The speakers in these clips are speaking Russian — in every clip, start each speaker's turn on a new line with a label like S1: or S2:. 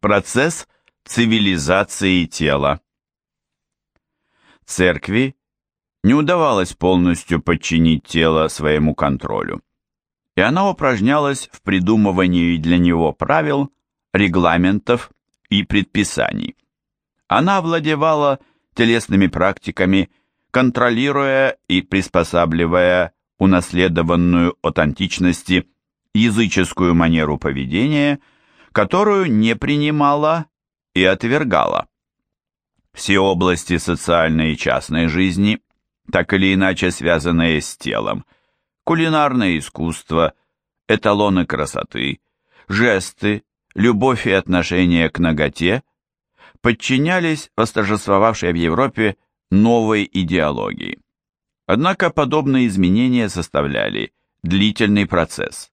S1: Процесс цивилизации тела. Церкви не удавалось полностью подчинить тело своему контролю, и она упражнялась в придумывании для него правил, регламентов и предписаний. Она овладевала телесными практиками, контролируя и приспосабливая унаследованную от античности языческую манеру поведения, которую не принимала и отвергала. Все области социальной и частной жизни, так или иначе связанные с телом, кулинарное искусство, эталоны красоты, жесты, любовь и отношение к ноготе, подчинялись восторжествовавшей в Европе новой идеологии. Однако подобные изменения составляли длительный процесс.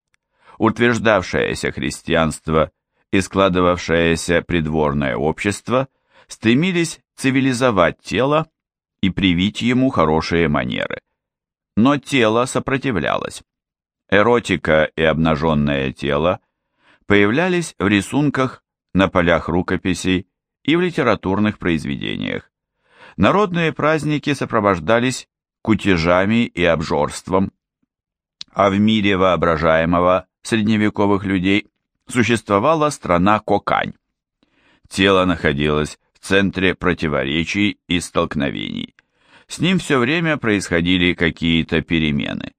S1: Утверждавшееся христианство и складывавшееся придворное общество стремились цивилизовать тело и привить ему хорошие манеры. Но тело сопротивлялось. Эротика и обнаженное тело появлялись в рисунках на полях рукописей и в литературных произведениях. Народные праздники сопровождались кутежами и обжорством, а в мире воображаемого средневековых людей существовала страна Кокань. Тело находилось в центре противоречий и столкновений. С ним все время происходили какие-то перемены.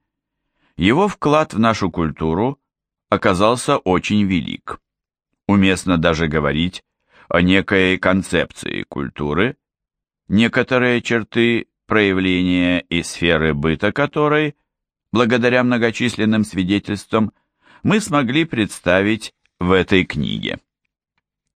S1: Его вклад в нашу культуру оказался очень велик. Уместно даже говорить о некой концепции культуры, некоторые черты проявления и сферы быта которой, благодаря многочисленным свидетельствам, мы смогли представить в этой книге.